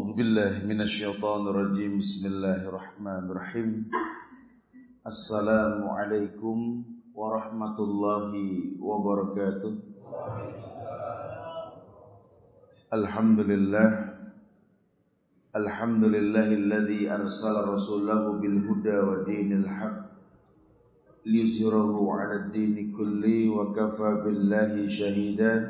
أعوذ بالله من الشيطان الرجيم. بسم الله الرحمن الرحيم. السلام عليكم ورحمة الله وبركاته. الحمد لله. الحمد لله الذي أرسل رسوله بالهدى ودين الحق ليظهره على الدين كله وكفى بالله شهيدا.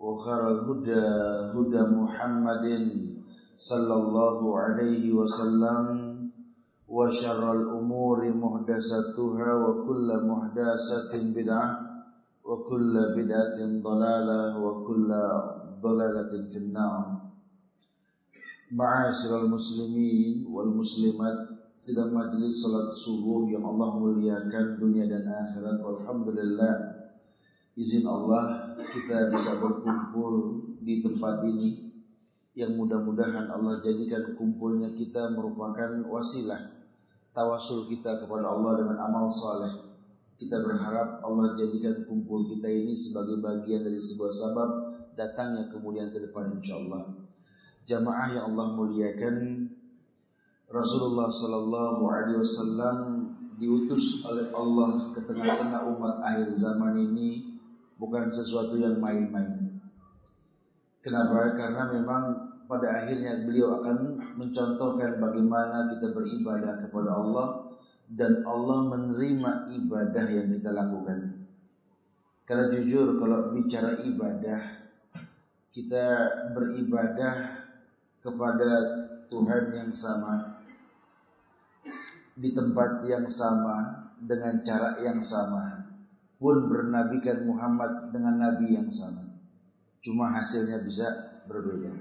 وخير الهدى هدى محمد صلى الله عليه وسلم وشر الأمور محدثاتها وكل محدثة بدعة وكل بدعة ضلالة وكل ضلالة في النار معاشر المسلمين والمسلمات sedang majlis salat subuh yang Allah muliakan dunia dan akhirat Alhamdulillah izin Allah kita bisa berkumpul di tempat ini yang mudah-mudahan Allah jadikan kumpulnya kita merupakan wasilah tawasul kita kepada Allah dengan amal saleh. Kita berharap Allah jadikan kumpul kita ini sebagai bagian dari sebuah sabab datangnya kemudian ke depan insyaallah. Jamaah yang Allah muliakan Rasulullah sallallahu alaihi wasallam diutus oleh Allah ke tengah-tengah umat akhir zaman ini bukan sesuatu yang main-main. Kenapa? Karena memang pada akhirnya beliau akan mencontohkan bagaimana kita beribadah kepada Allah dan Allah menerima ibadah yang kita lakukan. Karena jujur kalau bicara ibadah kita beribadah kepada Tuhan yang sama di tempat yang sama dengan cara yang sama pun bernabikan Muhammad dengan nabi yang sama. Cuma hasilnya bisa berbeda.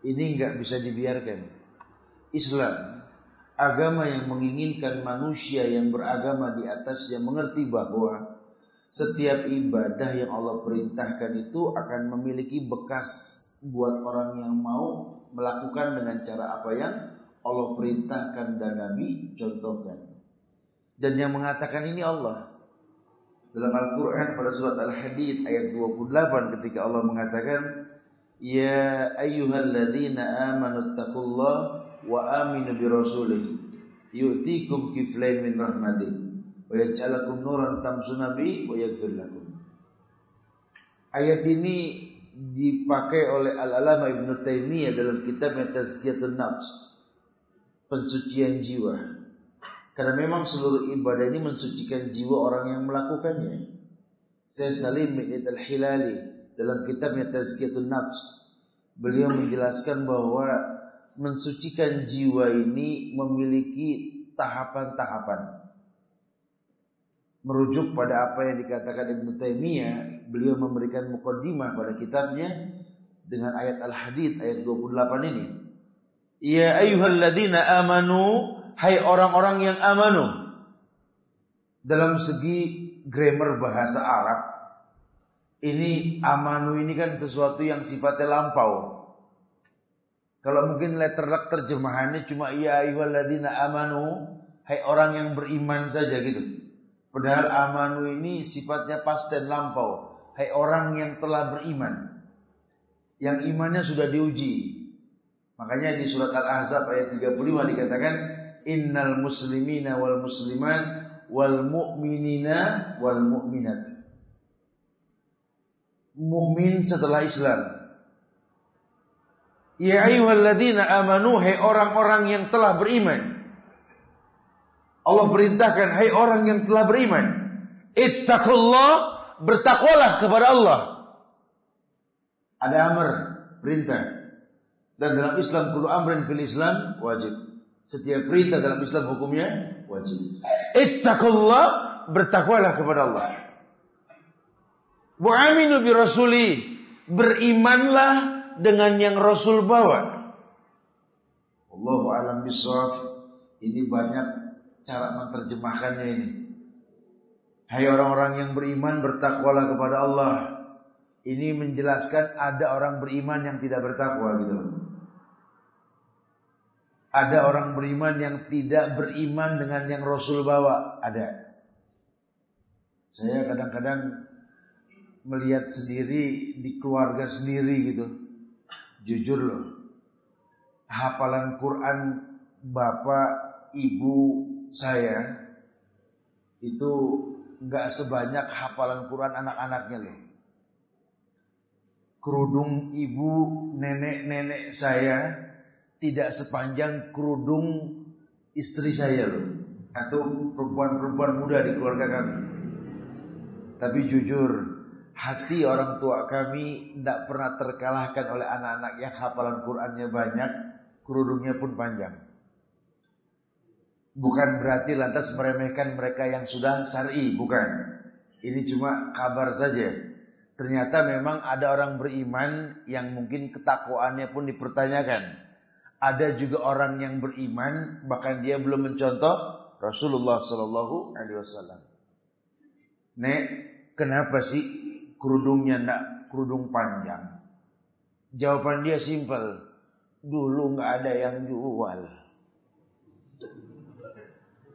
Ini nggak bisa dibiarkan. Islam agama yang menginginkan manusia yang beragama di atas yang mengerti bahwa setiap ibadah yang Allah perintahkan itu akan memiliki bekas buat orang yang mau melakukan dengan cara apa yang Allah perintahkan dan Nabi contohkan. Dan yang mengatakan ini Allah dalam Al-Quran pada surat Al-Hadid ayat 28 ketika Allah mengatakan Ya ayyuhalladzina amanu taqullah wa aminu bi rasulih yu'tikum kiflain min rahmatih wa yaj'alakum nuran tamsuna bi wa yaghfir lakum. Ayat ini dipakai oleh Al-Alama Ibnu Taimiyah dalam kitab Tazkiyatun Nafs pensucian jiwa karena memang seluruh ibadah ini mensucikan jiwa orang yang melakukannya. Saya Salim bin al-Hilali dalam kitabnya Tazkiyatun Nafs beliau menjelaskan bahwa mensucikan jiwa ini memiliki tahapan-tahapan. Merujuk pada apa yang dikatakan Ibnu Taimiyah, beliau memberikan mukaddimah pada kitabnya dengan ayat Al-Hadid ayat 28 ini. Ya ayyuhalladzina amanu hai orang-orang yang amanu. Dalam segi grammar bahasa Arab, ini amanu ini kan sesuatu yang sifatnya lampau. Kalau mungkin letter terjemahannya cuma ya ayyuhalladzina amanu, hai orang yang beriman saja gitu. Padahal amanu ini sifatnya past dan lampau. Hai orang yang telah beriman. Yang imannya sudah diuji. Makanya di surat Al-Ahzab ayat 35 dikatakan innal muslimina wal muslimat wal mu'minina wal mu'minat. Mukmin setelah Islam. Ya ayyuhalladzina amanu hai orang-orang yang telah beriman. Allah perintahkan hai orang yang telah beriman. Ittaqullah bertakwalah kepada Allah. Ada amr, perintah. Dan dalam Islam kudu amrin fil Islam wajib. Setiap perintah dalam Islam hukumnya wajib. Ittaqullah bertakwalah kepada Allah. Wa aminu bi rasuli berimanlah dengan yang Rasul bawa. Allahu alam bisawab. Ini banyak cara menerjemahkannya ini. Hai orang-orang yang beriman bertakwalah kepada Allah. Ini menjelaskan ada orang beriman yang tidak bertakwa gitu loh. Ada orang beriman yang tidak beriman dengan yang Rasul bawa, ada. Saya kadang-kadang melihat sendiri di keluarga sendiri gitu. Jujur loh. Hafalan Quran bapak, ibu saya itu nggak sebanyak hafalan Quran anak-anaknya loh. Kerudung ibu, nenek-nenek saya tidak sepanjang kerudung istri saya loh. Atau perempuan-perempuan muda di keluarga kami. Tapi jujur, hati orang tua kami tidak pernah terkalahkan oleh anak-anak yang hafalan Qurannya banyak, kerudungnya pun panjang. Bukan berarti lantas meremehkan mereka yang sudah syar'i, bukan. Ini cuma kabar saja. Ternyata memang ada orang beriman yang mungkin ketakwaannya pun dipertanyakan. Ada juga orang yang beriman bahkan dia belum mencontoh Rasulullah Shallallahu Alaihi Wasallam. Nek, kenapa sih kerudungnya ndak kerudung panjang? Jawaban dia simpel. Dulu nggak ada yang jual.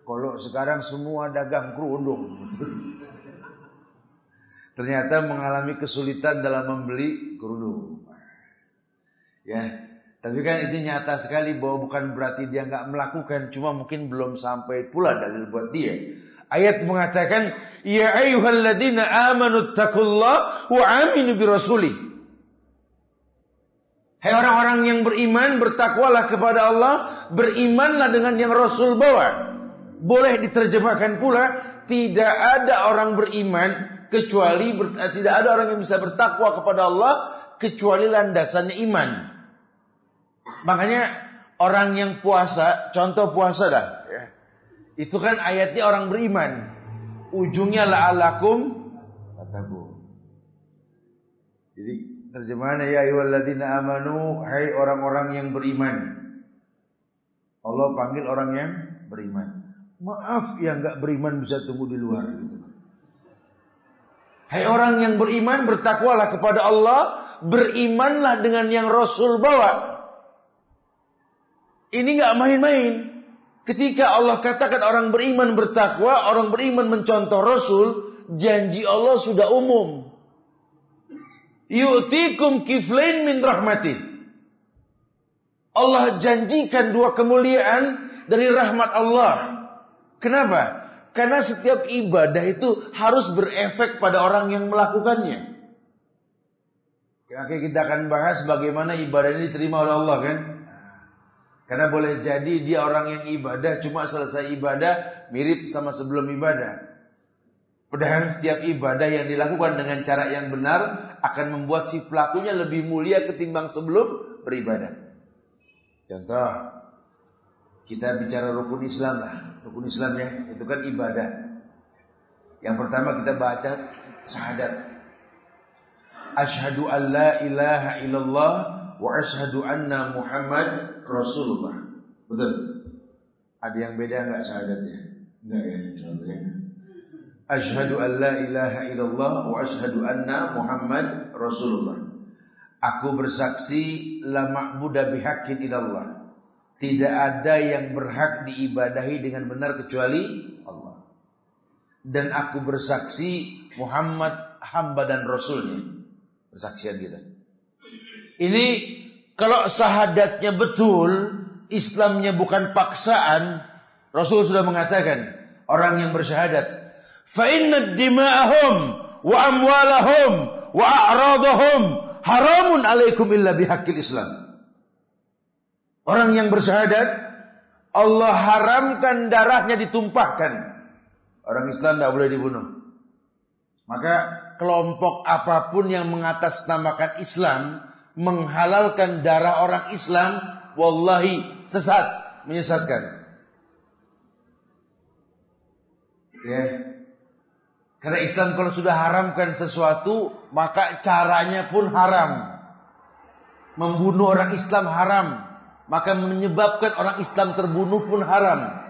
Kalau sekarang semua dagang kerudung. Ternyata mengalami kesulitan dalam membeli kerudung. Ya, tapi kan itu nyata sekali bahwa bukan berarti dia nggak melakukan, cuma mungkin belum sampai pula dalil buat dia. Ayat mengatakan, Ya ayyuhalladzina amanu taqullah wa aminu bi rasuli. Hai orang-orang yang beriman, bertakwalah kepada Allah, berimanlah dengan yang Rasul bawa. Boleh diterjemahkan pula tidak ada orang beriman kecuali ber, eh, tidak ada orang yang bisa bertakwa kepada Allah kecuali landasannya iman. Makanya orang yang puasa, contoh puasa dah. Ya. Itu kan ayatnya orang beriman. Ujungnya la'alakum tattaqun. Jadi terjemahannya ya ayyuhalladzina amanu hai orang-orang yang beriman. Allah panggil orang yang beriman. Maaf yang nggak beriman bisa tunggu di luar. Hai orang yang beriman bertakwalah kepada Allah, berimanlah dengan yang Rasul bawa. Ini nggak main-main. Ketika Allah katakan orang beriman bertakwa, orang beriman mencontoh Rasul, janji Allah sudah umum. Yu'tikum kiflain min rahmati. Allah janjikan dua kemuliaan dari rahmat Allah. Kenapa? Karena setiap ibadah itu harus berefek pada orang yang melakukannya. Oke kita akan bahas bagaimana ibadah ini diterima oleh Allah kan. Karena boleh jadi dia orang yang ibadah cuma selesai ibadah mirip sama sebelum ibadah. Padahal setiap ibadah yang dilakukan dengan cara yang benar akan membuat si pelakunya lebih mulia ketimbang sebelum beribadah. Contoh, kita bicara rukun Islam lah. Rukun Islam ya, itu kan ibadah. Yang pertama kita baca syahadat. Ashadu an la ilaha illallah wa ashadu anna Muhammad Rasulullah. Betul? Ada yang beda enggak syahadatnya? Enggak ya, insyaallah ya. Ashadu an la ilaha illallah wa ashadu anna Muhammad Rasulullah. Aku bersaksi la ma'budu bihaqqin illallah tidak ada yang berhak diibadahi dengan benar kecuali Allah. Dan aku bersaksi Muhammad hamba dan rasulnya. Persaksian kita. Ini kalau sahadatnya betul, Islamnya bukan paksaan, Rasul sudah mengatakan orang yang bersyahadat, fa inna dima'ahum wa amwalahum wa a'radahum haramun alaikum illa bihaqqil Islam. Orang yang bersyahadat Allah haramkan darahnya ditumpahkan. Orang Islam tidak boleh dibunuh. Maka kelompok apa pun yang mengatasnamakan Islam menghalalkan darah orang Islam, wallahi sesat, menyesatkan. Ya. Karena Islam kalau sudah haramkan sesuatu, maka caranya pun haram. Membunuh orang Islam haram, maka menyebabkan orang Islam terbunuh pun haram.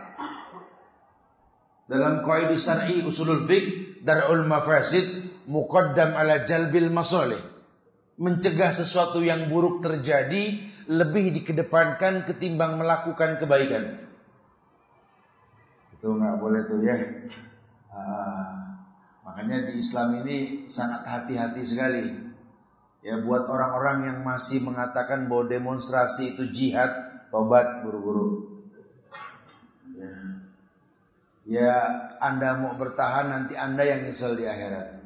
Dalam kaidah syar'i usulul fiqh darul mafasid muqaddam ala jalbil masalih. Mencegah sesuatu yang buruk terjadi lebih dikedepankan ketimbang melakukan kebaikan. Itu nggak boleh tuh ya. Ah, makanya di Islam ini sangat hati-hati sekali Ya buat orang-orang yang masih mengatakan bahwa demonstrasi itu jihad, tobat buru-buru. Ya. ya Anda mau bertahan nanti Anda yang nyesel di akhirat.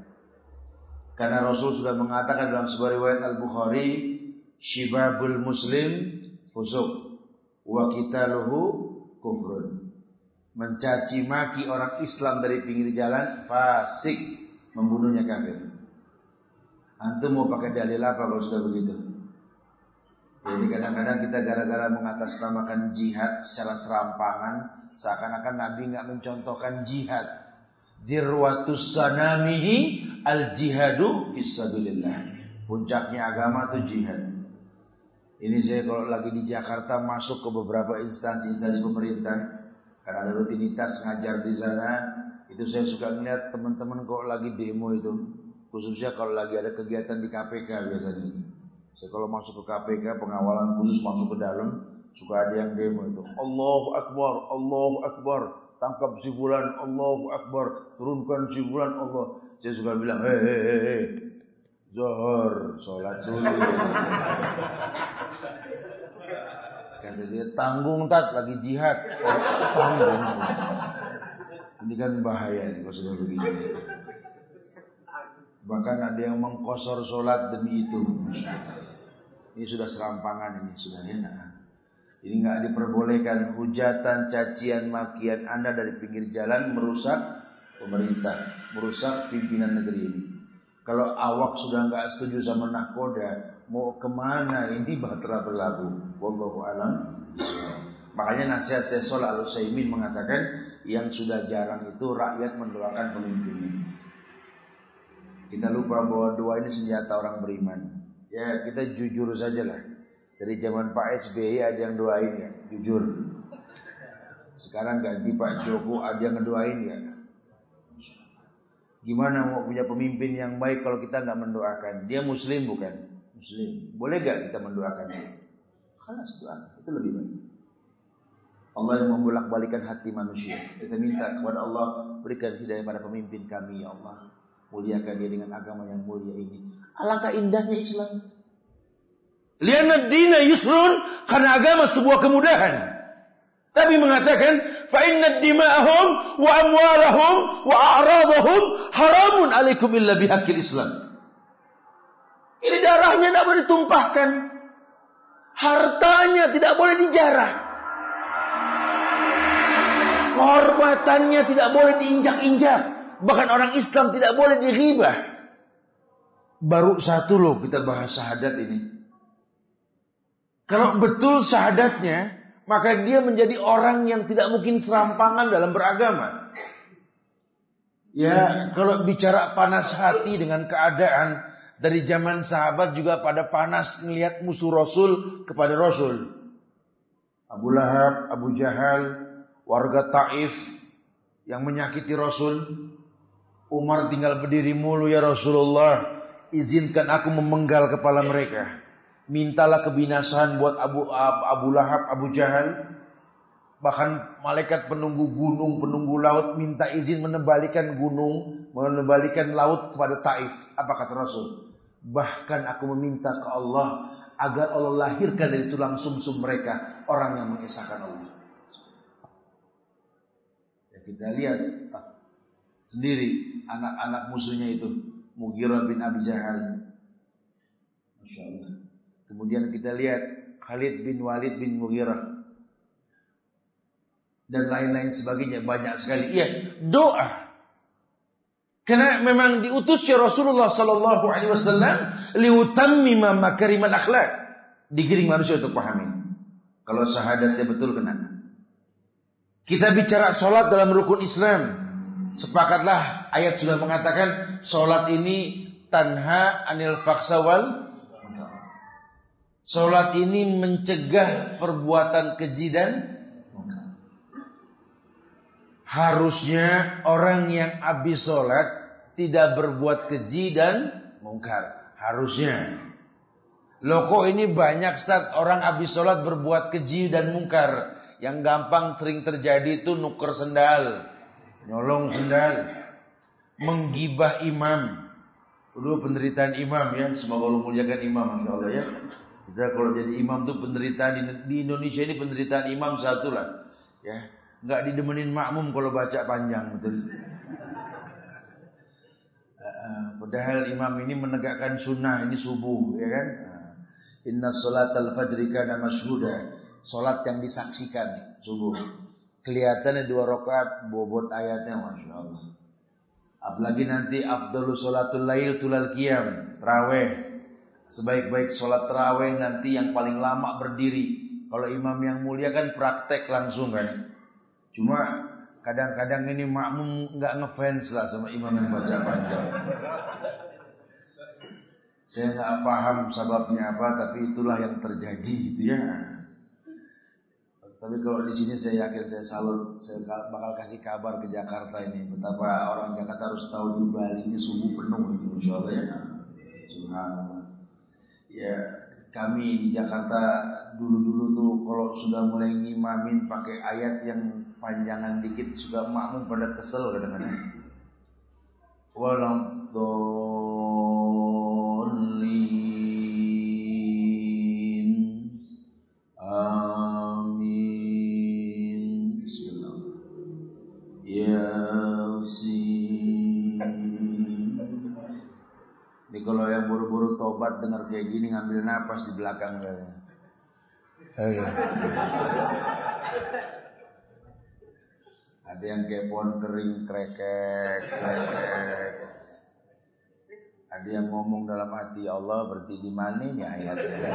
Karena Rasul sudah mengatakan dalam sebuah riwayat Al-Bukhari, Shibabul Muslim fusuk wa luhu kufrun. Mencaci maki orang Islam dari pinggir jalan fasik, membunuhnya kafir. Antum mau pakai dalil apa kalau sudah begitu? Jadi kadang-kadang kita gara-gara mengatasnamakan jihad secara serampangan, seakan-akan Nabi nggak mencontohkan jihad. Dirwatus sanamihi al jihadu fisabilillah. Puncaknya agama itu jihad. Ini saya kalau lagi di Jakarta masuk ke beberapa instansi-instansi pemerintah, karena ada rutinitas ngajar di sana, itu saya suka melihat teman-teman kok lagi demo itu Khususnya kalau lagi ada kegiatan di KPK biasanya. Saya kalau masuk ke KPK pengawalan khusus masuk ke dalam suka ada yang demo itu. Allahu Akbar, Allahu Akbar, tangkap si fulan, Allahu Akbar, turunkan si fulan, Allah. Saya suka bilang, hei, hei, hei. Zohor, sholat dulu. Kata dia, tanggung tat, lagi jihad. tanggung. Ini kan bahaya kalau sudah begini. Bahkan ada yang mengkosor sholat demi itu. Ini sudah serampangan ini sudah ya. Ini nggak diperbolehkan hujatan, cacian, makian Anda dari pinggir jalan merusak pemerintah, merusak pimpinan negeri ini. Kalau awak sudah nggak setuju sama nahkoda, mau ke mana ini bahtera berlabuh. Wallahu alam. Makanya nasihat saya Al Utsaimin mengatakan yang sudah jarang itu rakyat mendoakan pemimpinnya. Kita lupa bahwa doa ini senjata orang beriman. Ya kita jujur saja lah. Dari zaman Pak SBY ada yang doain ya, jujur. Sekarang ganti Pak Joko ada yang ngedoain ya. Gimana mau punya pemimpin yang baik kalau kita nggak mendoakan? Dia Muslim bukan? Muslim. Boleh gak kita mendoakan dia? Kalas doa itu lebih baik. Allah yang membolak-balikan hati manusia. Kita minta kepada Allah berikan hidayah pada pemimpin kami ya Allah. Muliakan dia dengan agama yang mulia ini. Alangkah indahnya Islam. Lianna dina yusrun karena agama sebuah kemudahan. Tapi mengatakan fa inna dima'ahum wa amwalahum wa a'radahum haramun alaikum illa bihaqqil Islam. Ini darahnya tidak boleh ditumpahkan. Hartanya tidak boleh dijarah. Kehormatannya tidak boleh diinjak-injak. Bahkan orang Islam tidak boleh diribah. Baru satu loh kita bahas syahadat ini. Kalau betul syahadatnya, maka dia menjadi orang yang tidak mungkin serampangan dalam beragama. Ya, kalau bicara panas hati dengan keadaan dari zaman sahabat juga pada panas melihat musuh Rasul kepada Rasul. Abu Lahab, Abu Jahal, warga Taif yang menyakiti Rasul, Umar tinggal berdiri mulu ya Rasulullah. Izinkan aku memenggal kepala mereka. Mintalah kebinasaan buat Abu Abu Lahab, Abu Jahal. Bahkan malaikat penunggu gunung, penunggu laut minta izin menembalikan gunung, menembalikan laut kepada Taif. Apa kata Rasul? Bahkan aku meminta ke Allah agar Allah lahirkan dari tulang sumsum mereka orang yang mengesahkan Allah. Ya, kita lihat sendiri anak-anak musuhnya itu Mughirah bin Abi Jahal. Masya Allah. Kemudian kita lihat Khalid bin Walid bin Mughirah dan lain-lain sebagainya banyak sekali. Iya, doa. Karena memang diutus ya Rasulullah sallallahu alaihi wasallam liutammima makarimal akhlak. Digiring manusia untuk pahami. Kalau syahadatnya betul kena. Kita bicara sholat dalam rukun Islam. Sepakatlah ayat sudah mengatakan sholat ini tanha anil faksawal. Sholat ini mencegah perbuatan keji dan Harusnya orang yang habis sholat tidak berbuat keji dan mungkar. Harusnya. Loko ini banyak saat orang habis sholat berbuat keji dan mungkar. Yang gampang sering terjadi itu nuker sendal. Nyolong sendal. Menggibah imam. Dulu penderitaan imam ya. Semoga Allah muliakan imam. Insya Allah ya. Kita kalau jadi imam tuh penderitaan di Indonesia ini penderitaan imam satu lah. Ya nggak didemenin makmum kalau baca panjang betul. Padahal imam ini menegakkan sunnah ini subuh ya kan. Inna salat al fajri kana masyhuda. Salat yang disaksikan subuh. Kelihatannya dua rakaat bobot ayatnya masya Allah. Apalagi nanti afdalu salatul lail tulal qiyam, tarawih. Sebaik-baik salat tarawih nanti yang paling lama berdiri. Kalau imam yang mulia kan praktek langsung kan. Cuma kadang-kadang ini makmum nggak ngefans lah sama imam yang baca panjang. Saya nggak paham sebabnya apa, tapi itulah yang terjadi gitu ya. Tapi kalau di sini saya yakin saya salut, saya bakal kasih kabar ke Jakarta ini betapa orang Jakarta harus tahu di Bali ini subuh penuh ini, insya Allah ya. Subhanallah. Ya, kami di Jakarta dulu-dulu tuh kalau sudah mulai ngimamin pakai ayat yang panjangan dikit sudah makmum pada kesel kadang-kadang. Walam dengar kayak gini ngambil napas di belakang Ayo. Ada yang kayak pohon kering krekek, krekek. Ada yang ngomong dalam hati ya Allah berarti di mana ini ayatnya.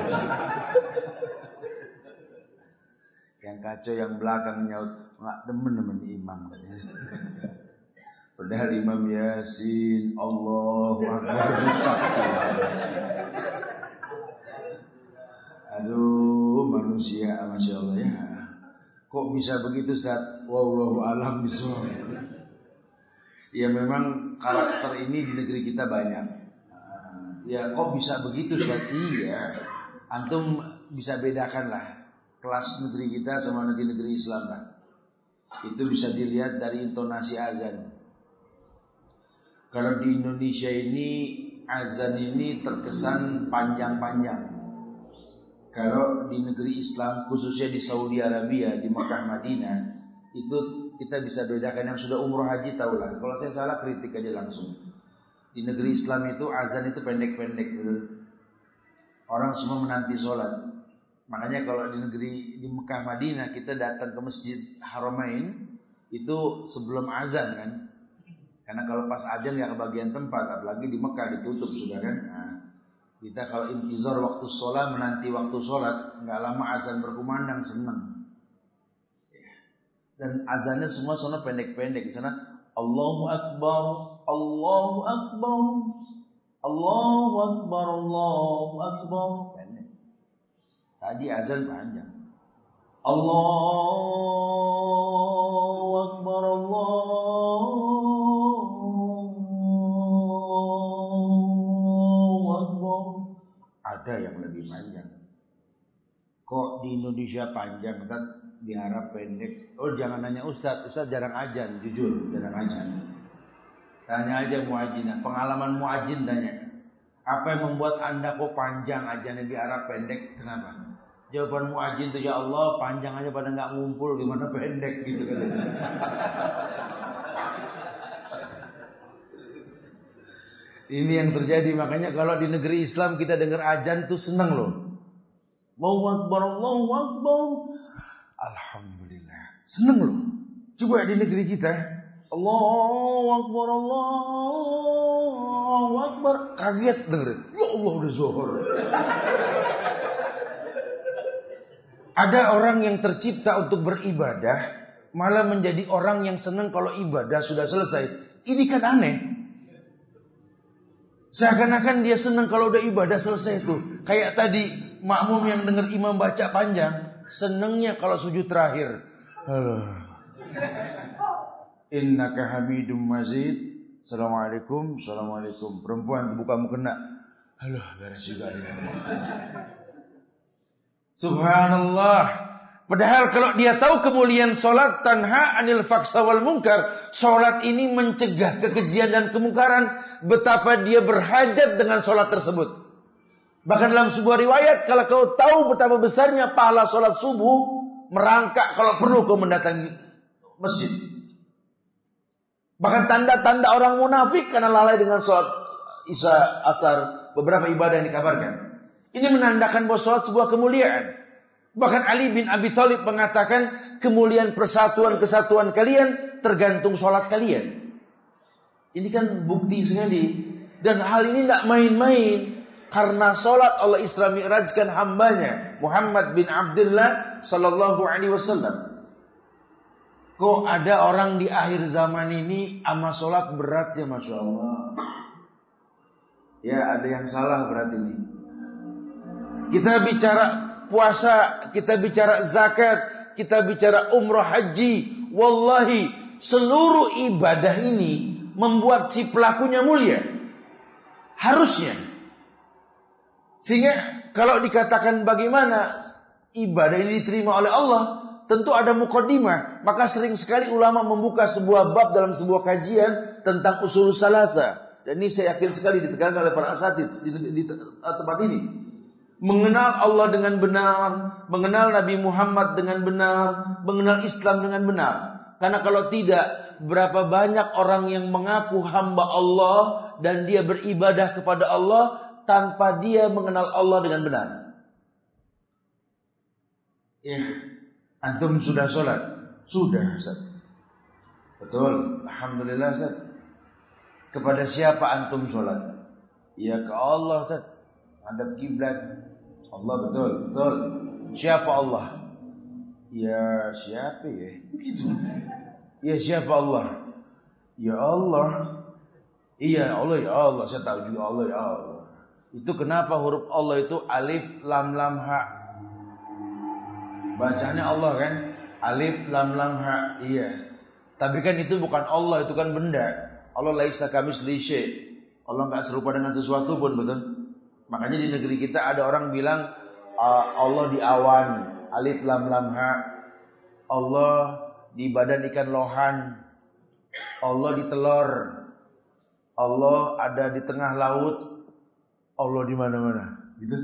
yang kacau yang belakang nyaut nggak demen-demen imam katanya. Padahal Imam Yasin Allah Aduh manusia Masya Allah ya Kok bisa begitu Ustaz? Wallahu alam. Ya memang karakter ini di negeri kita banyak. Ya kok bisa begitu Ustaz? Iya. Antum bisa bedakan lah kelas negeri kita sama negeri-negeri Islam lah. Itu bisa dilihat dari intonasi azan. Kalau di Indonesia ini azan ini terkesan panjang-panjang. Kalau di negeri Islam, khususnya di Saudi Arabia, di Makkah Madinah, itu kita bisa bedakan yang sudah umroh haji tahulah. Kalau saya salah kritik aja langsung. Di negeri Islam itu azan itu pendek-pendek gitu. Orang semua menanti sholat. Makanya kalau di negeri di Mekah Madinah kita datang ke masjid Haramain itu sebelum azan kan. Karena kalau pas azan ya kebagian tempat, apalagi di Mekah ditutup sudah kan. Nah, kita kalau intizar waktu sholat, menanti waktu sholat, nggak lama azan berkumandang, senang. Dan azannya semua sana pendek-pendek. Di sana Allahu Akbar, Allahu Akbar, Allahu Akbar, Allahu Akbar. Pendek. Tadi azan panjang. Allahu Akbar, Allahu Kok di Indonesia panjang, kan diharap pendek. Oh jangan nanya Ustadz, Ustadz jarang ajan, jujur jarang ajan. Tanya aja muajinah, pengalaman muajin tanya. Apa yang membuat anda kok panjang ajannya di Arab pendek? Kenapa? Jawaban muajin tuh ya Allah panjang aja pada nggak ngumpul gimana pendek gitu kan. Ini yang terjadi makanya kalau di negeri Islam kita dengar ajan tuh seneng loh. Allahu Akbar, Allahu Akbar. Alhamdulillah. Seneng loh. Coba di negeri kita. Allahu Akbar, Allahu Akbar. Kaget dengerin. Ya Allah udah zuhur. Ada orang yang tercipta untuk beribadah, malah menjadi orang yang senang kalau ibadah sudah selesai. Ini kan aneh. Seakan-akan dia senang kalau udah ibadah selesai itu. Kayak tadi makmum yang dengar imam baca panjang, senangnya kalau sujud terakhir. Innaka hamidum mazid. Assalamualaikum, Assalamualaikum. Perempuan kamu kena. Halo, beres juga dia. Subhanallah. Padahal kalau dia tahu kemuliaan solat tanha anil faksa wal mungkar. Solat ini mencegah kekejian dan kemungkaran. Betapa dia berhajat dengan solat tersebut. Bahkan dalam sebuah riwayat. Kalau kau tahu betapa besarnya pahala solat subuh. Merangkak kalau perlu kau mendatangi masjid. Bahkan tanda-tanda orang munafik karena lalai dengan solat isya asar. Beberapa ibadah yang dikabarkan. Ini menandakan bahwa sholat sebuah kemuliaan. Bahkan Ali bin Abi Thalib mengatakan kemuliaan persatuan kesatuan kalian tergantung sholat kalian. Ini kan bukti sekali. Dan hal ini tidak main-main. Karena sholat Allah Isra Mi'rajkan hambanya. Muhammad bin Abdullah Sallallahu Alaihi Wasallam. Kok ada orang di akhir zaman ini ama sholat berat ya Masya Allah. Ya ada yang salah berat ini. Kita bicara puasa, kita bicara zakat, kita bicara umroh haji. Wallahi, seluruh ibadah ini membuat si pelakunya mulia. Harusnya. Sehingga kalau dikatakan bagaimana ibadah ini diterima oleh Allah, tentu ada mukaddimah. Maka sering sekali ulama membuka sebuah bab dalam sebuah kajian tentang usul salasa. Dan ini saya yakin sekali ditekankan oleh para asatid di, di, di tempat ini mengenal Allah dengan benar, mengenal Nabi Muhammad dengan benar, mengenal Islam dengan benar. Karena kalau tidak, berapa banyak orang yang mengaku hamba Allah dan dia beribadah kepada Allah tanpa dia mengenal Allah dengan benar. Ya, antum sudah sholat? Sudah, Ustaz. Betul, Alhamdulillah, Ustaz. Kepada siapa antum sholat? Ya ke Allah, Ustaz. Hadap kiblat. Allah betul, betul. Siapa Allah? Ya siapa ya? Begitu. Ya siapa Allah? Ya Allah. Iya Allah ya Allah. Saya tahu juga Allah ya Allah. Itu kenapa huruf Allah itu alif lam lam ha. Bacanya Allah kan? Alif lam lam ha. Iya. Tapi kan itu bukan Allah, itu kan benda. Allah laisa kami syai'. Allah nggak serupa dengan sesuatu pun betul. Makanya di negeri kita ada orang bilang uh, Allah di awan, alif lam lam ha. Allah di badan ikan lohan. Allah di telur. Allah ada di tengah laut. Allah di mana-mana. Gitu.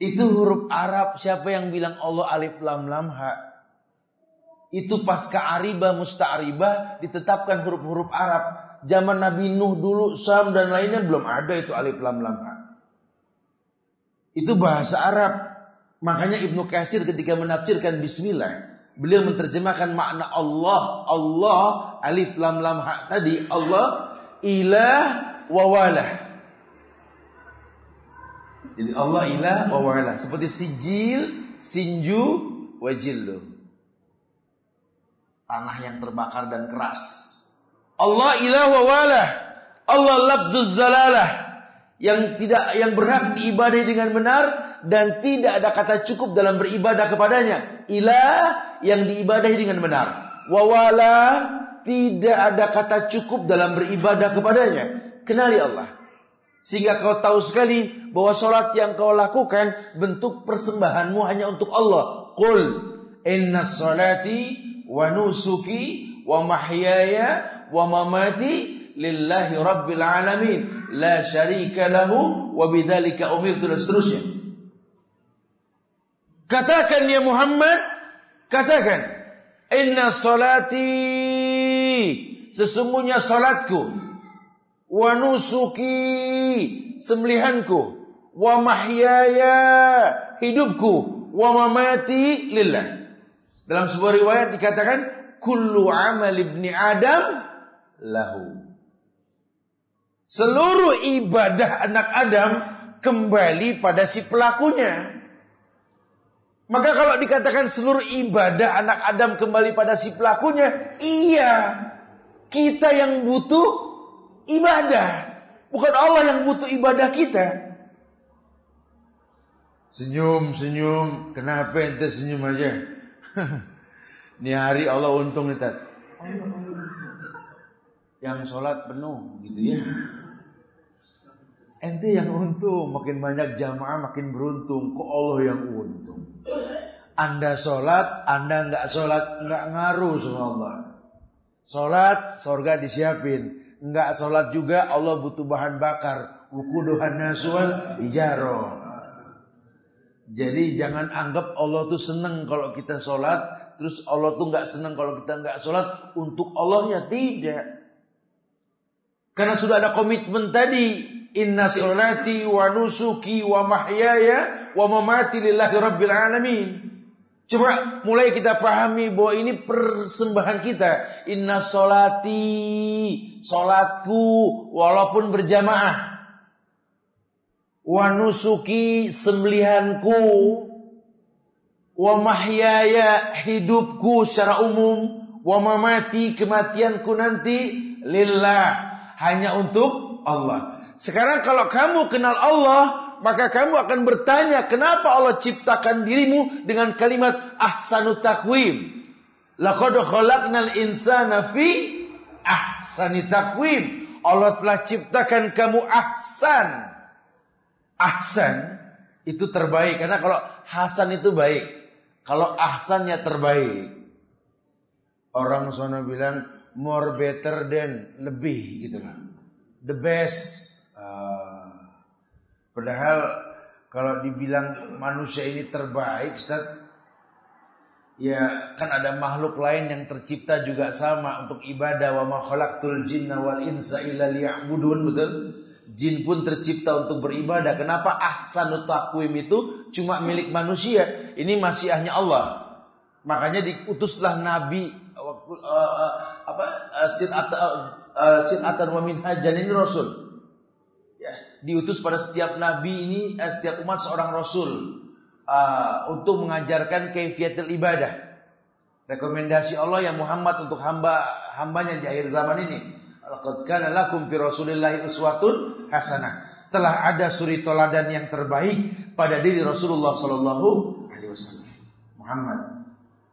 Itu huruf Arab. Siapa yang bilang Allah alif lam lam ha? Itu pasca ariba musta'riba ditetapkan huruf-huruf Arab. Zaman Nabi Nuh dulu, Sam dan lainnya belum ada itu alif lam lam ha. Itu bahasa Arab. Makanya Ibnu Katsir ketika menafsirkan bismillah, beliau menerjemahkan makna Allah, Allah alif lam lam ha tadi Allah ilah wa walah. Jadi Allah ilah wa walah seperti sijil, sinju, wajillu. Tanah yang terbakar dan keras. Allah ilah wa walah. Allah labzuz zalalah yang tidak yang berhak diibadahi dengan benar dan tidak ada kata cukup dalam beribadah kepadanya. Ilah yang diibadahi dengan benar. Wawala tidak ada kata cukup dalam beribadah kepadanya. Kenali Allah. Sehingga kau tahu sekali bahwa sholat yang kau lakukan bentuk persembahanmu hanya untuk Allah. Qul inna salati wa nusuki wa mahyaya wa mamati lillahi rabbil alamin la syarika lahu wa bidzalika umirtu dan seterusnya. Katakan ya Muhammad, katakan inna salati sesungguhnya salatku wa nusuki sembelihanku wa mahyaya hidupku wa mamati lillah. Dalam sebuah riwayat dikatakan kullu amal ibni Adam lahu. Seluruh ibadah anak Adam kembali pada si pelakunya. Maka kalau dikatakan seluruh ibadah anak Adam kembali pada si pelakunya, iya. Kita yang butuh ibadah. Bukan Allah yang butuh ibadah kita. Senyum, senyum. Kenapa ente senyum aja? Ini hari Allah untung nih, Tat. Yang sholat penuh, gitu ya. Ente yang untung, makin banyak jamaah makin beruntung. Kok Allah yang untung? Anda sholat, Anda nggak sholat, nggak ngaruh sama Allah. Sholat, sorga disiapin. Nggak sholat juga, Allah butuh bahan bakar. Wukuduhan nasual ijaro. Jadi jangan anggap Allah tuh seneng kalau kita sholat, terus Allah tuh nggak seneng kalau kita nggak sholat. Untuk Allahnya tidak. Karena sudah ada komitmen tadi, Inna sholati wa nusuki wa mahyaya wa mamati lillahi rabbil alamin. Coba mulai kita pahami bahwa ini persembahan kita. Inna sholati, solatku walaupun berjamaah. Wa nusuki, sembelihanku. Wa mahyaya, hidupku secara umum. Wa mamati, kematianku nanti. Lillah, hanya untuk Allah. Sekarang kalau kamu kenal Allah, maka kamu akan bertanya, kenapa Allah ciptakan dirimu dengan kalimat ahsanu takwim? Laqad khalaqnal insana fi ahsani takwim. Allah telah ciptakan kamu ahsan. Ahsan itu terbaik karena kalau hasan itu baik. Kalau ahsannya terbaik. Orang sana bilang more better than lebih gitu lah. The best Uh, padahal kalau dibilang manusia ini terbaik, Ustaz, ya kan ada makhluk lain yang tercipta juga sama untuk ibadah wa ma khalaqtul jinna wal insa illa liya'budun, betul? Jin pun tercipta untuk beribadah. Kenapa ahsanut taqwim itu cuma milik manusia? Ini masih hanya Allah. Makanya diutuslah nabi uh, uh, apa uh, sin uh, wa minhajan ini rasul diutus pada setiap nabi ini, eh, setiap umat seorang rasul uh, untuk mengajarkan kaifiatul ibadah. Rekomendasi Allah yang Muhammad untuk hamba hambanya di akhir zaman ini. Laqad kana lakum fi Rasulillahi uswatun hasanah. Telah ada suri toladan yang terbaik pada diri Rasulullah sallallahu alaihi wasallam. Muhammad.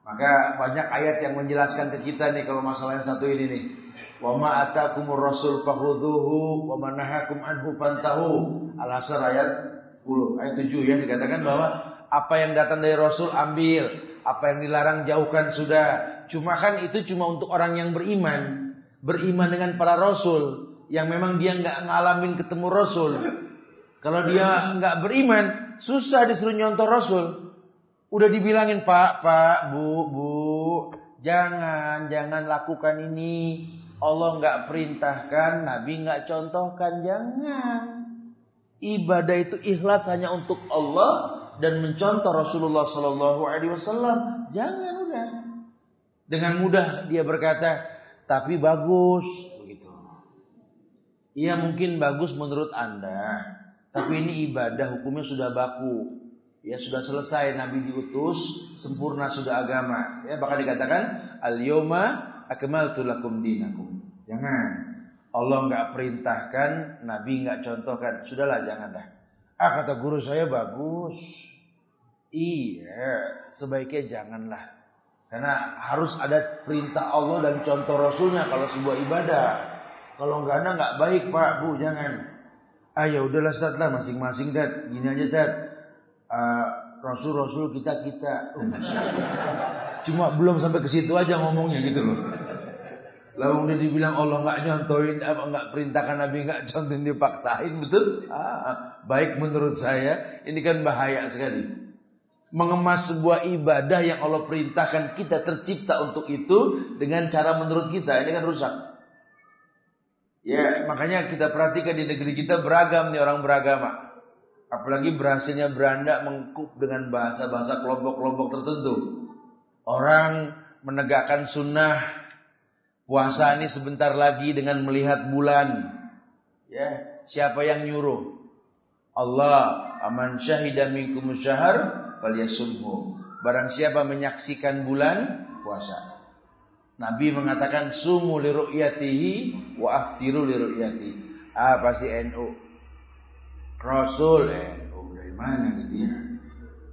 Maka banyak ayat yang menjelaskan ke kita nih kalau masalah yang satu ini nih. Wa ma atakumur rasul fakhudhuhu wa ma nahakum anhu fantahu. Al-Asr ayat 10 ayat 7 ya dikatakan bahwa apa yang datang dari rasul ambil, apa yang dilarang jauhkan sudah. Cuma kan itu cuma untuk orang yang beriman, beriman dengan para rasul yang memang dia nggak ngalamin ketemu rasul. Kalau dia nggak beriman, susah disuruh nyontoh rasul. Udah dibilangin Pak, Pak, Bu, Bu, jangan, jangan lakukan ini. Allah nggak perintahkan, Nabi nggak contohkan, jangan. Ibadah itu ikhlas hanya untuk Allah dan mencontoh Rasulullah Sallallahu Alaihi Wasallam. Jangan udah. Dengan mudah dia berkata, tapi bagus begitu. Iya mungkin bagus menurut anda, tapi ini ibadah hukumnya sudah baku. Ya sudah selesai Nabi diutus, sempurna sudah agama. Ya bahkan dikatakan al-yoma akmaltu lakum dinakum. Jangan. Allah nggak perintahkan, Nabi nggak contohkan. Sudahlah jangan dah. Ah kata guru saya bagus. Iya, sebaiknya janganlah. Karena harus ada perintah Allah dan contoh Rasulnya kalau sebuah ibadah. Kalau nggak ada nggak baik pak, bu jangan. Ah ya udahlah Ustaz lah masing-masing dat. Gini aja dat. Uh, Rasul-Rasul kita kita. Oh, Cuma belum sampai ke situ aja ngomongnya gitu loh. Lalu dia dibilang Allah nggak nyontoin, apa nggak perintahkan Nabi nggak contohin dipaksain, betul? Ah, baik menurut saya ini kan bahaya sekali. Mengemas sebuah ibadah yang Allah perintahkan kita tercipta untuk itu dengan cara menurut kita ini kan rusak. Ya makanya kita perhatikan di negeri kita beragam nih orang beragama. Apalagi berhasilnya beranda mengkup dengan bahasa-bahasa kelompok-kelompok tertentu. Orang menegakkan sunnah puasa ini sebentar lagi dengan melihat bulan. Ya, siapa yang nyuruh? Allah, aman syahidan minkum syahar falyasumhu. Barang siapa menyaksikan bulan, puasa. Nabi mengatakan sumu li ru'yatihi wa aftiru li ru'yatihi. Apa sih NU? Rasul oh, dari mana gitu ya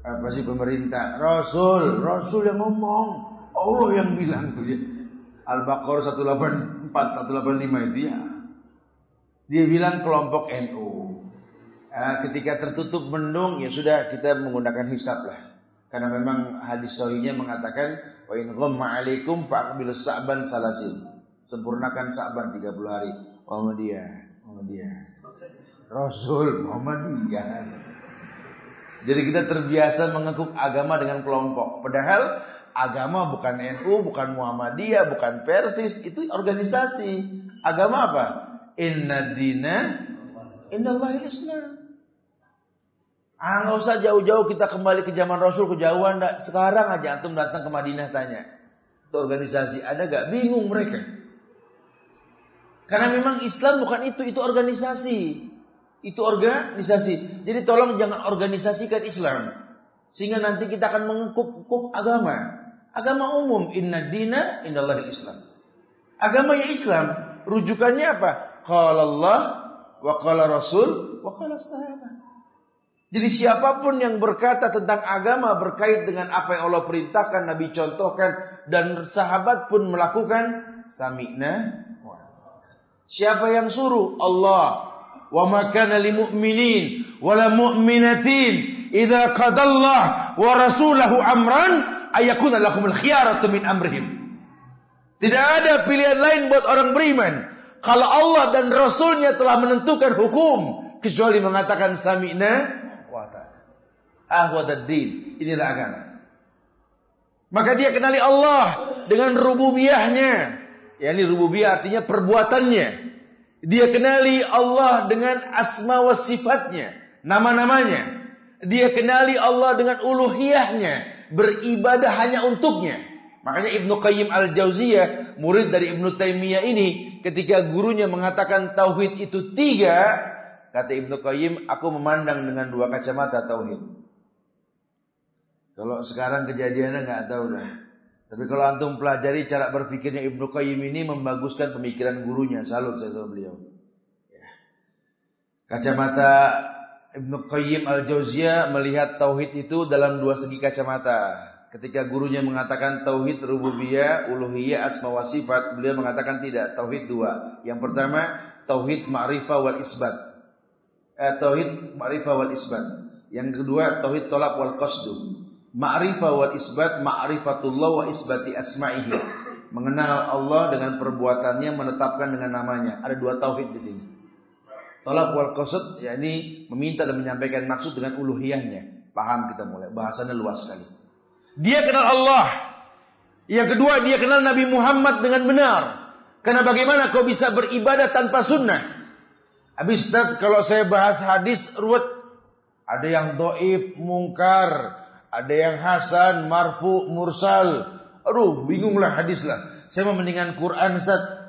apa sih pemerintah Rasul Rasul yang ngomong Allah yang bilang tuh ya Al-Baqarah 184 185 itu ya. Dia bilang kelompok NU nah, ketika tertutup mendung ya sudah kita menggunakan hisab lah. Karena memang hadis sahihnya mengatakan wa in ghamma alaikum fa'qbilu sa'ban salasin. Sempurnakan sa'ban 30 hari. Muhammadiyah Muhammadiyah. Rasul Muhammadiyah. Jadi kita terbiasa mengekuk agama dengan kelompok. Padahal agama bukan NU, bukan Muhammadiyah, bukan Persis, itu organisasi. Agama apa? Inna dina innallahi Islam. Ah, nggak usah jauh-jauh kita kembali ke zaman Rasul kejauhan. Sekarang aja antum datang ke Madinah tanya. Itu organisasi ada gak? Bingung mereka. Karena memang Islam bukan itu, itu organisasi. Itu organisasi. Jadi tolong jangan organisasikan Islam. Sehingga nanti kita akan mengekup agama. Agama umum. Inna dina innallahi Islam. Agama ya Islam. Rujukannya apa? Qala Allah wa qala Rasul wa qala sahabat. Jadi siapa pun yang berkata tentang agama berkait dengan apa yang Allah perintahkan, Nabi contohkan dan sahabat pun melakukan sami'na Siapa yang suruh? Allah wa kana lil mu'minin wala mu'minatin idza qadallah wa rasulahu amran ayakuna lahumul khiyaratu min amrihim. Tidak ada pilihan lain buat orang beriman kalau Allah dan Rasulnya telah menentukan hukum kecuali mengatakan sami'na wa ta'ala. din. Inilah agama. Maka dia kenali Allah dengan rububiyahnya. Ya, ini rububiyah artinya perbuatannya. Dia kenali Allah dengan asma wa sifatnya, nama-namanya. Dia kenali Allah dengan uluhiyahnya, beribadah hanya untuknya. Makanya Ibnu Qayyim Al-Jauziyah, murid dari Ibnu Taimiyah ini, ketika gurunya mengatakan tauhid itu tiga, kata Ibnu Qayyim, aku memandang dengan dua kacamata tauhid. Kalau sekarang kejadiannya nggak tahu dah. Tapi kalau antum pelajari cara berpikirnya Ibnu Qayyim ini membaguskan pemikiran gurunya. Salut saya sama beliau. Ya. Kacamata Ibnu Qayyim Al-Jauziyah melihat tauhid itu dalam dua segi kacamata. Ketika gurunya mengatakan tauhid rububiyah, uluhiyah, asma wa sifat, beliau mengatakan tidak, tauhid dua. Yang pertama, tauhid ma'rifah wal isbat. Eh, tauhid ma'rifah wal isbat. Yang kedua, tauhid tolak wal qasdu. Ma'rifah wal isbat ma'rifatullah wa isbati asma'ihi. Mengenal Allah dengan perbuatannya, menetapkan dengan namanya. Ada dua tauhid di sini. Tolak wal qasad yakni meminta dan menyampaikan maksud dengan uluhiyahnya. Paham kita mulai. Bahasanya luas sekali. Dia kenal Allah. Yang kedua, dia kenal Nabi Muhammad dengan benar. Karena bagaimana kau bisa beribadah tanpa sunnah? Habis kalau saya bahas hadis ruwet. Ada yang doif, mungkar, ada yang hasan, marfu, mursal. Aduh, bingunglah hadis lah. Saya mau mendingan Quran, Ustaz.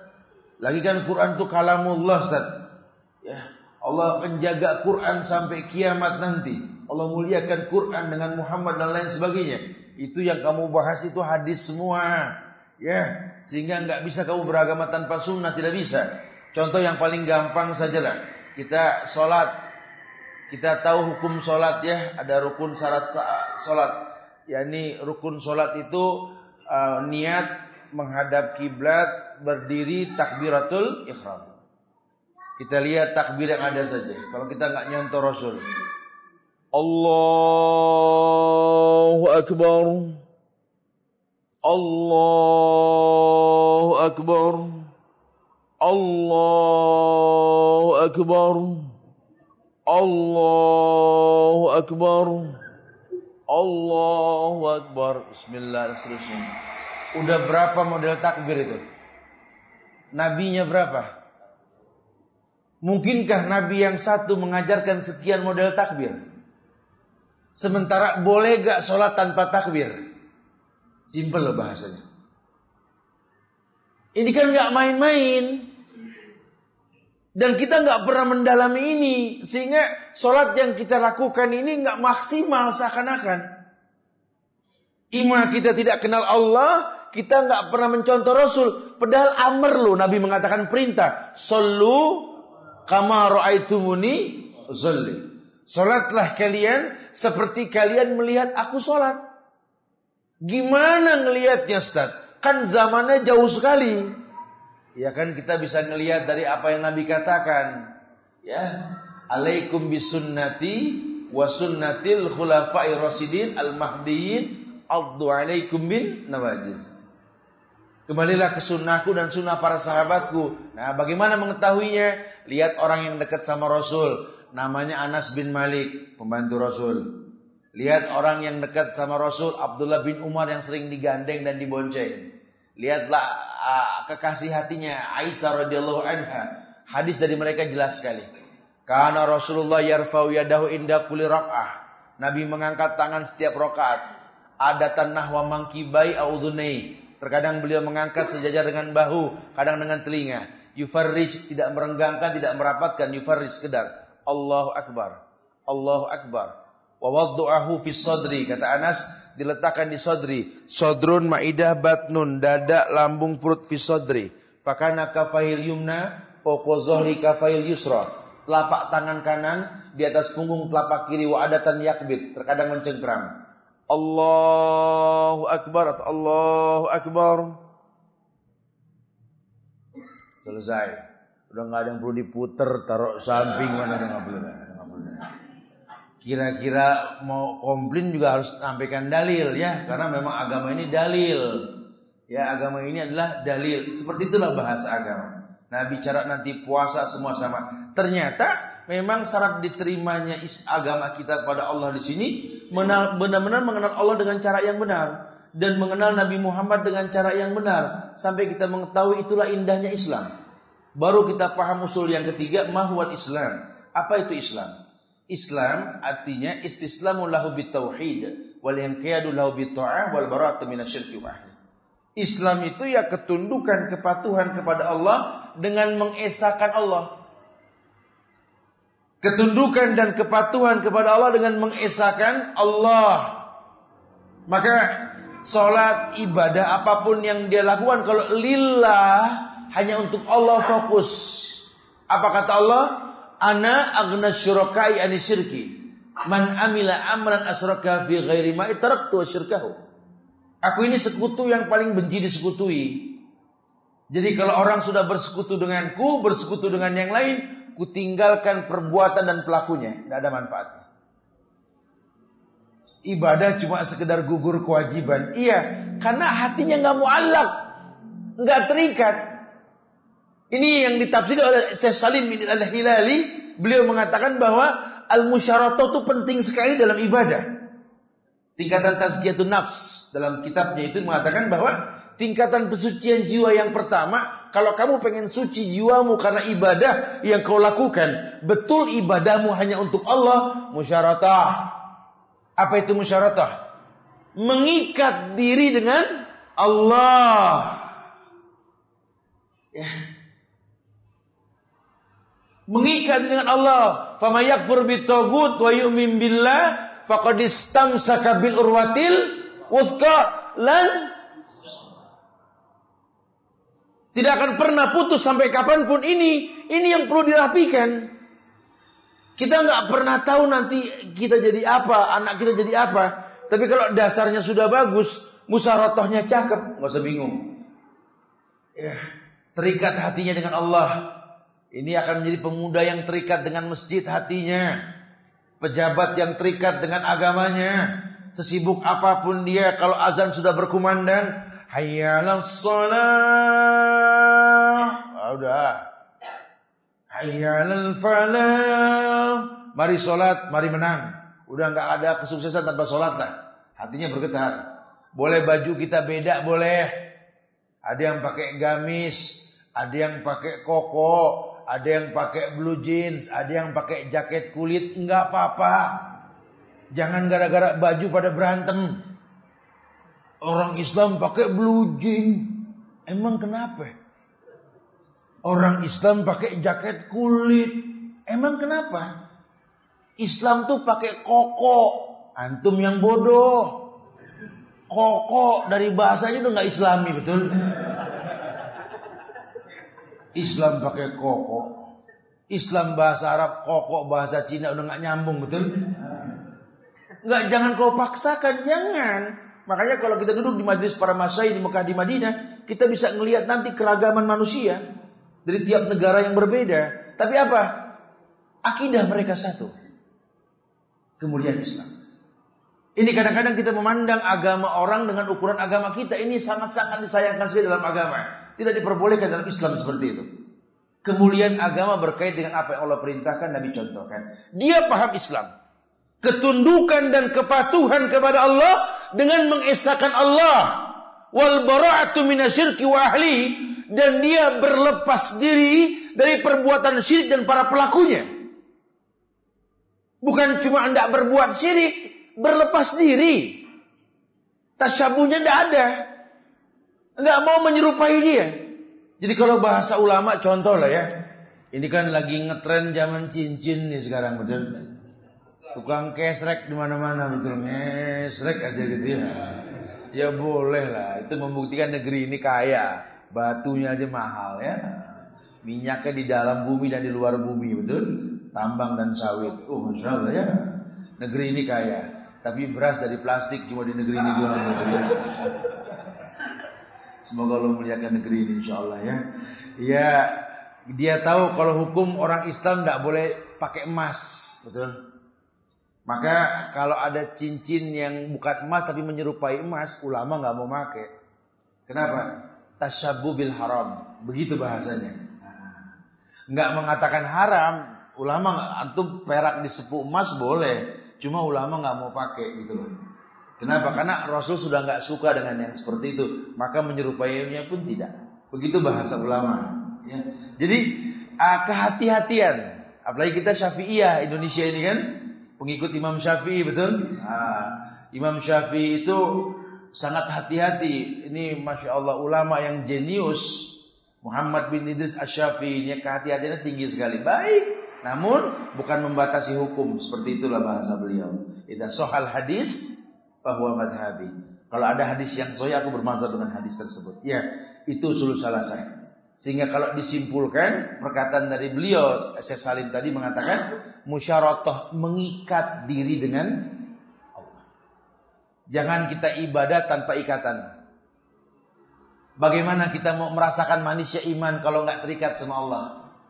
Lagi kan Quran itu kalamullah, Ustaz. Ya, Allah akan jaga Quran sampai kiamat nanti. Allah muliakan Quran dengan Muhammad dan lain sebagainya. Itu yang kamu bahas itu hadis semua. Ya, sehingga nggak bisa kamu beragama tanpa sunnah, tidak bisa. Contoh yang paling gampang sajalah. Kita sholat kita tahu hukum sholat ya, ada rukun syarat sholat. yakni rukun sholat itu uh, niat menghadap kiblat, berdiri takbiratul ikhram. Kita lihat takbir yang ada saja. Kalau kita nggak nyontoh Rasul. Allahu Akbar. Allahu Akbar. Allahu Akbar. Allahu Akbar. Allahu Akbar. Bismillah seterusnya. Udah berapa model takbir itu? Nabinya berapa? Mungkinkah Nabi yang satu mengajarkan sekian model takbir? Sementara boleh gak sholat tanpa takbir? Simpel loh bahasanya. Ini kan gak main-main. Dan kita nggak pernah mendalami ini. Sehingga sholat yang kita lakukan ini nggak maksimal seakan-akan. Ima kita tidak kenal Allah, kita nggak pernah mencontoh Rasul. Padahal amr loh, Nabi mengatakan perintah. Sallu kama ra'aitumuni zalli. Salatlah kalian seperti kalian melihat aku salat. Gimana ngelihatnya Ustaz? Kan zamannya jauh sekali. Ya kan kita bisa ngelihat dari apa yang Nabi katakan. Ya, alaikum bisunnati wa sunnatil khulafai rasidin al-mahdiyyin addu alaikum bin nawajis. Kembalilah ke sunnahku dan sunnah para sahabatku. Nah, bagaimana mengetahuinya? Lihat orang yang dekat sama Rasul. Namanya Anas bin Malik, pembantu Rasul. Lihat orang yang dekat sama Rasul, Abdullah bin Umar yang sering digandeng dan dibonceng. Lihatlah uh, kekasih hatinya Aisyah radhiyallahu anha. Hadis dari mereka jelas sekali. Karena Rasulullah yarfau yadahu inda kulli rak'ah. Nabi mengangkat tangan setiap rakaat adatan nahwa mangkibai audhunai. Terkadang beliau mengangkat sejajar dengan bahu, kadang dengan telinga. Yufarrij tidak merenggangkan, tidak merapatkan, yufarrij sekedar. Allahu Akbar. Allahu Akbar. Wa waddu'ahu fi sadri kata Anas diletakkan di sadri. Sodrun maidah batnun dada lambung perut fi sadri. Fakana kafail yumna fawqa zahri kafail yusra. Telapak tangan kanan di atas punggung telapak kiri wa adatan yakbit terkadang mencengkram. Allahu Akbar atau Allahu Akbar. Selesai. Udah nggak ada yang perlu diputer, taruh samping mana ada nggak boleh. Kira-kira mau komplain juga harus sampaikan dalil ya, karena memang agama ini dalil. Ya agama ini adalah dalil. Seperti itulah bahasa agama. Nah bicara nanti puasa semua sama. Ternyata memang syarat diterimanya agama kita pada Allah di sini benar-benar mengenal Allah dengan cara yang benar dan mengenal Nabi Muhammad dengan cara yang benar sampai kita mengetahui itulah indahnya Islam. Baru kita paham usul yang ketiga mahwat Islam. Apa itu Islam? Islam artinya istislamu lahu bitauhid wal inqiyadu lahu bitta'ah wal bara'atu minasyirki wa Islam itu ya ketundukan kepatuhan kepada Allah dengan mengesahkan Allah ketundukan dan kepatuhan kepada Allah dengan mengesahkan Allah. Maka sholat ibadah apa pun yang dia lakukan kalau lillah hanya untuk Allah fokus. Apa kata Allah? Ana agna syurakai ani syirki. Man amila amran asraka fi ghairi ma taraktu syirkahu. Aku ini sekutu yang paling benci disekutui. Jadi kalau orang sudah bersekutu denganku, bersekutu dengan yang lain, kutinggalkan perbuatan dan pelakunya, tidak ada manfaatnya. Ibadah cuma sekedar gugur kewajiban. Iya, karena hatinya nggak muallak, nggak terikat. Ini yang ditafsir oleh Syekh Salim bin Al-Hilali, beliau mengatakan bahwa al-musyaratah itu penting sekali dalam ibadah. Tingkatan tazkiyatun nafs dalam kitabnya itu mengatakan bahwa tingkatan pesucian jiwa yang pertama kalau kamu pengen suci jiwamu karena ibadah yang kau lakukan, betul ibadahmu hanya untuk Allah, musyaratah. Apa itu musyaratah? Mengikat diri dengan Allah. Ya. Mengikat dengan Allah. Fama yakfur bitagut wa yu'min billah faqad istamsaka bil urwatil wuthqa lan tidak akan pernah putus sampai kapan pun ini. Ini yang perlu dirapikan. Kita nggak pernah tahu nanti kita jadi apa, anak kita jadi apa. Tapi kalau dasarnya sudah bagus, musyaratahnya cakep, nggak usah bingung. Ya, terikat hatinya dengan Allah. Ini akan menjadi pemuda yang terikat dengan masjid hatinya. Pejabat yang terikat dengan agamanya. Sesibuk apa pun dia, kalau azan sudah berkumandang, hayyalas salat udah. Hayyalal falah. Mari sholat, mari menang. Udah nggak ada kesuksesan tanpa sholat lah. Hatinya bergetar. Boleh baju kita beda, boleh. Ada yang pakai gamis, ada yang pakai koko, ada yang pakai blue jeans, ada yang pakai jaket kulit, enggak apa-apa. Jangan gara-gara baju pada berantem. Orang Islam pakai blue jeans. Emang kenapa? Orang Islam pakai jaket kulit. Emang kenapa? Islam tuh pakai koko. Antum yang bodoh. Koko dari bahasanya udah nggak Islami betul? Islam pakai koko. Islam bahasa Arab koko, bahasa Cina udah nggak nyambung betul? Nggak jangan kau paksakan, jangan. Makanya kalau kita duduk di majlis para masai di Mekah di Madinah, kita bisa melihat nanti keragaman manusia dari tiap negara yang berbeda. Tapi apa? Akidah mereka satu. Kemuliaan Islam. Ini kadang-kadang kita memandang agama orang dengan ukuran agama kita. Ini sangat-sangat disayangkan sekali dalam agama. Tidak diperbolehkan dalam Islam seperti itu. Kemuliaan agama berkait dengan apa yang Allah perintahkan Nabi contohkan. Dia paham Islam. Ketundukan dan kepatuhan kepada Allah dengan mengesahkan Allah. Wal bara'atu minasyirki wa ahli dan dia berlepas diri dari perbuatan syirik dan para pelakunya. Bukan cuma anda berbuat syirik, berlepas diri. Tasyabuhnya tidak ada nggak mau menyerupai dia. Jadi kalau bahasa ulama contoh lah ya. Ini kan lagi ngetren zaman cincin nih sekarang betul. Tukang kesrek di mana-mana betul. Ngesrek aja gitu ya. Ya boleh lah. Itu membuktikan negeri ini kaya. Batunya aja mahal ya. Minyaknya di dalam bumi dan di luar bumi betul. Tambang dan sawit. Oh masya Allah ya. Negeri ini kaya. Tapi beras dari plastik cuma di negeri ini doang ya. Semoga Allah muliakan negeri ini insya Allah ya. Ya, dia tahu kalau hukum orang Islam tidak boleh pakai emas, betul. Maka kalau ada cincin yang bukan emas tapi menyerupai emas, ulama nggak mau pakai. Kenapa? Tasyabu bil haram, begitu bahasanya. Nggak mengatakan haram, ulama antum perak di sepuh emas boleh, cuma ulama nggak mau pakai gitu loh. Kenapa? Karena Rasul sudah nggak suka dengan yang seperti itu, maka menyerupainya pun tidak. Begitu bahasa ulama. Ya. Jadi uh, kehati-hatian, apalagi kita Syafi'iyah Indonesia ini kan pengikut Imam Syafi'i betul? Uh, Imam Syafi'i itu sangat hati-hati. Ini masya Allah ulama yang jenius. Muhammad bin Idris Asyafi'i ini kehati-hatiannya tinggi sekali. Baik, namun bukan membatasi hukum seperti itulah bahasa beliau. Itu soal hadis bahwa madhabi. Kalau ada hadis yang soya aku bermazhab dengan hadis tersebut. Ya, itu usul salah saya. Sehingga kalau disimpulkan perkataan dari beliau Syekh Salim tadi mengatakan musyaratah mengikat diri dengan Allah. Jangan kita ibadah tanpa ikatan. Bagaimana kita mau merasakan manisnya iman kalau nggak terikat sama Allah?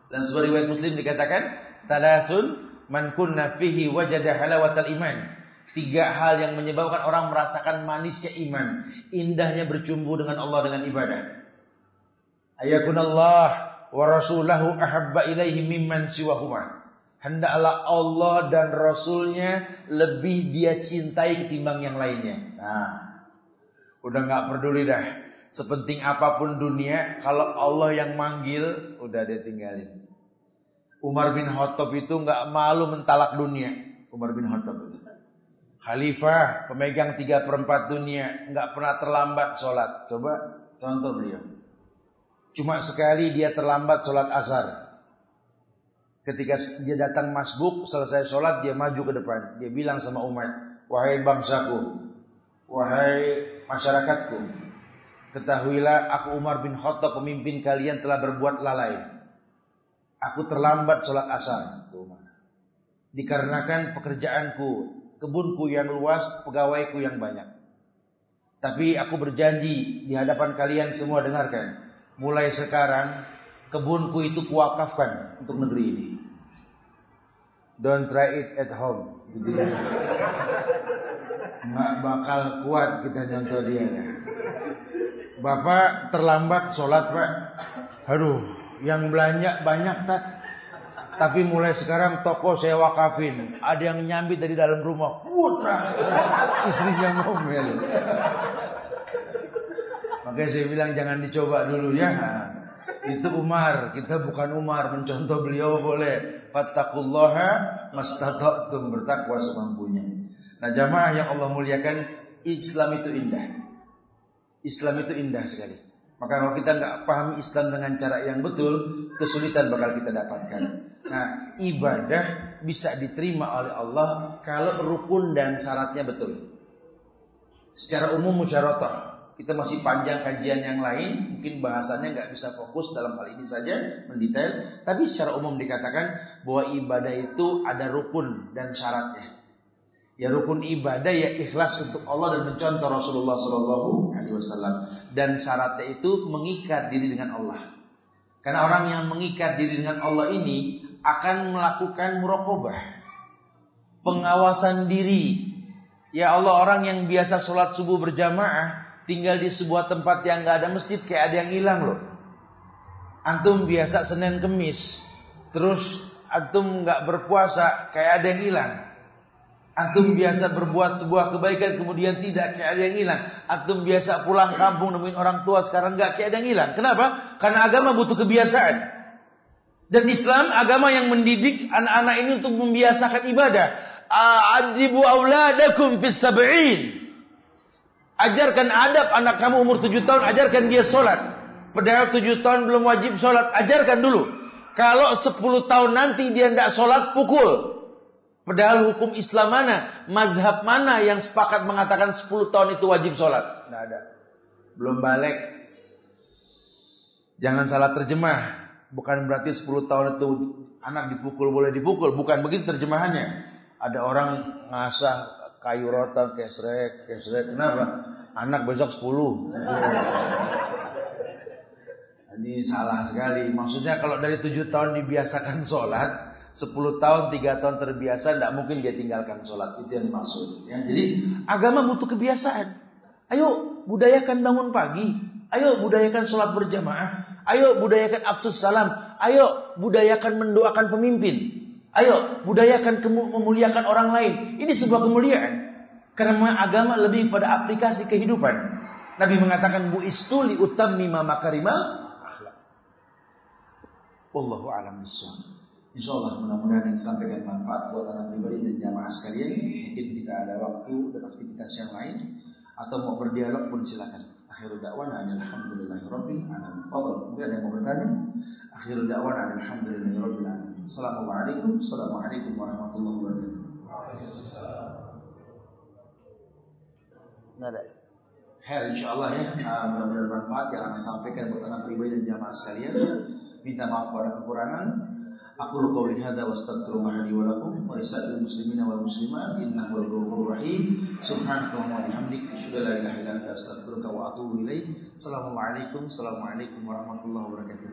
Dan sebuah riwayat Muslim dikatakan, "Talasun man kunna fihi wajada halawatal iman." Tiga hal yang menyebabkan orang merasakan manisnya iman, indahnya bercumbu dengan Allah dengan ibadah. Ayakunallah wa rasulahu ahabba ilaihi mimman siwahuma. Hendaklah Allah dan Rasulnya lebih dia cintai ketimbang yang lainnya. Nah, udah nggak peduli dah. Sepenting apa pun dunia, kalau Allah yang manggil, udah dia tinggalin. Umar bin Khattab itu nggak malu mentalak dunia. Umar bin Khattab itu. Khalifah, pemegang tiga perempat dunia, nggak pernah terlambat sholat. Coba contoh beliau. Cuma sekali dia terlambat sholat asar. Ketika dia datang masbuk, selesai sholat dia maju ke depan. Dia bilang sama umat, wahai bangsaku, wahai masyarakatku, ketahuilah aku Umar bin Khattab pemimpin kalian telah berbuat lalai. Aku terlambat sholat asar. Dikarenakan pekerjaanku kebunku yang luas, pegawaiku yang banyak. Tapi aku berjanji di hadapan kalian semua dengarkan. Mulai sekarang kebunku itu kuwakafkan untuk negeri ini. Don't try it at home. Gitu ya. Nggak bakal kuat kita nyontoh dia. Bapak terlambat sholat pak. Aduh, yang belanja banyak tak? Tapi mulai sekarang toko saya wakafin. Ada yang nyambit dari dalam rumah. Putra. Istrinya ngomel. Makanya saya bilang jangan dicoba dulu ya. Itu Umar, kita bukan Umar, mencontoh beliau boleh. Fattakullaha mastata'tum bertakwa semampunya. Nah, jamaah yang Allah muliakan, Islam itu indah. Islam itu indah sekali. Maka kalau kita nggak pahami Islam dengan cara yang betul, kesulitan bakal kita dapatkan. Nah, ibadah bisa diterima oleh Allah kalau rukun dan syaratnya betul. Secara umum musyaratah. Kita masih panjang kajian yang lain, mungkin bahasanya nggak bisa fokus dalam hal ini saja mendetail. Tapi secara umum dikatakan bahwa ibadah itu ada rukun dan syaratnya. Ya rukun ibadah ya ikhlas untuk Allah dan mencontoh Rasulullah Shallallahu Alaihi Wasallam dan syaratnya itu mengikat diri dengan Allah. Karena orang yang mengikat diri dengan Allah ini akan melakukan murokobah, pengawasan diri. Ya Allah orang yang biasa sholat subuh berjamaah tinggal di sebuah tempat yang nggak ada masjid kayak ada yang hilang loh. Antum biasa Senin Kemis, terus antum nggak berpuasa kayak ada yang hilang. Antum biasa berbuat sebuah kebaikan kemudian tidak kayak ada yang hilang. Antum biasa pulang kampung nemuin orang tua sekarang nggak kayak ada yang hilang. Kenapa? Karena agama butuh kebiasaan. Dan Islam agama yang mendidik anak-anak ini untuk membiasakan ibadah. Adibu auladakum fis sab'in. Ajarkan adab anak kamu umur tujuh tahun, ajarkan dia sholat. Padahal tujuh tahun belum wajib sholat, ajarkan dulu. Kalau sepuluh tahun nanti dia tidak sholat, pukul. Padahal hukum Islam mana? Mazhab mana yang sepakat mengatakan 10 tahun itu wajib sholat? Tidak ada. Belum balik. Jangan salah terjemah. Bukan berarti 10 tahun itu anak dipukul boleh dipukul. Bukan begitu terjemahannya. Ada orang ngasah kayu rotan kesrek, kesrek. Kenapa? Anak besok 10. Ini salah sekali. Maksudnya kalau dari 7 tahun dibiasakan sholat, 10 tahun, 3 tahun terbiasa, tidak mungkin dia tinggalkan sholat. Itu yang dimaksud. Ya, jadi agama butuh kebiasaan. Ayo budayakan bangun pagi. Ayo budayakan sholat berjamaah. Ayo budayakan absus salam. Ayo budayakan mendoakan pemimpin. Ayo budayakan memuliakan orang lain. Ini sebuah kemuliaan. Karena agama lebih pada aplikasi kehidupan. Nabi mengatakan bu istuli utammima makarimal akhlak. Wallahu a'lam bishawab. Insya Allah mudah-mudahan yang disampaikan manfaat buat anak pribadi dan jamaah sekalian. Mungkin kita ada waktu dan aktivitas yang lain atau mau berdialog pun silakan. Akhirul da'wana alhamdulillahi rabbil alamin. Fadal, mungkin ada yang mau bertanya? Akhirul da'wana alhamdulillahi rabbil alamin. Assalamualaikum Assalamualaikum warahmatullahi wabarakatuh Nada, ada Hel, insya Allah ya, ah, mudah-mudahan bermanfaat yang kami sampaikan buat anak pribadi dan jamaah sekalian. Minta maaf pada kekurangan. Aku lupa wa hada wa astagfirullah li wa lakum wa muslimina wal muslimat innahu al-ghafurur rahim. Subhanaka wa bihamdika Sudah an ilah ilah. illa wa atuhu ilaih. Assalamualaikum, assalamualaikum warahmatullahi wabarakatuh.